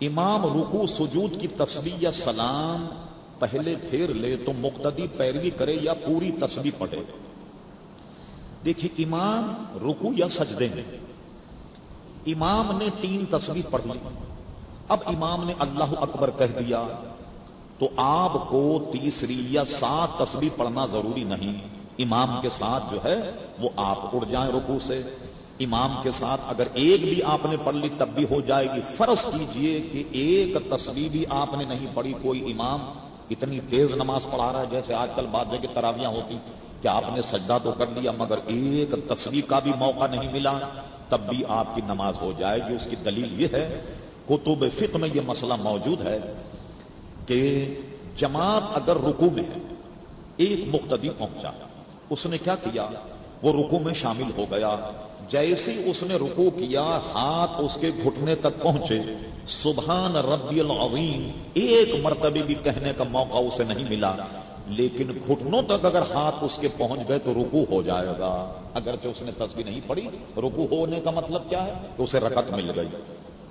امام رکو سجود کی تصویر یا سلام پہلے پھیر لے تو مقتدی پیروی کرے یا پوری تصویر پڑھے۔ دیکھیے امام رکو یا سجدے میں امام نے تین تصویر پڑھ لی۔ اب امام نے اللہ اکبر کہہ دیا تو آپ کو تیسری یا سات تصویر پڑھنا ضروری نہیں۔ امام کے ساتھ جو ہے وہ آپ اڑ جائیں رکو سے۔ امام کے ساتھ اگر ایک بھی آپ نے پڑھ لی تب بھی ہو جائے گی۔ فرض کیجیے کہ ایک تصویر بھی آپ نے نہیں پڑھی، کوئی امام اتنی تیز نماز پڑھا رہا ہے جیسے آج کل بعد جگہ تراویاں ہوتی کہ آپ نے سجدہ تو کر لیا مگر ایک تصویر کا بھی موقع نہیں ملا، تب بھی آپ کی نماز ہو جائے گی۔ اس کی دلیل یہ ہے، کتب فقہ میں یہ مسئلہ موجود ہے کہ جماعت اگر رکو میں ہے، ایک مقتدی پہنچا، اس نے کیا کیا؟ وہ رکو میں شامل ہو گیا۔ جیسے اس نے رکو کیا، ہاتھ اس کے گھٹنے تک پہنچے۔ سبحان ربی العظیم، ایک مرتبہ بھی کہنے کا موقع اسے نہیں ملا۔ لیکن گھٹنوں تک اگر ہاتھ اس کے پہنچ گئے تو رکو ہو جائے گا۔ اگرچہ اس نے تصویر نہیں پڑی رکو ہونے کا مطلب کیا ہے؟ کہ اسے رکت مل گئی۔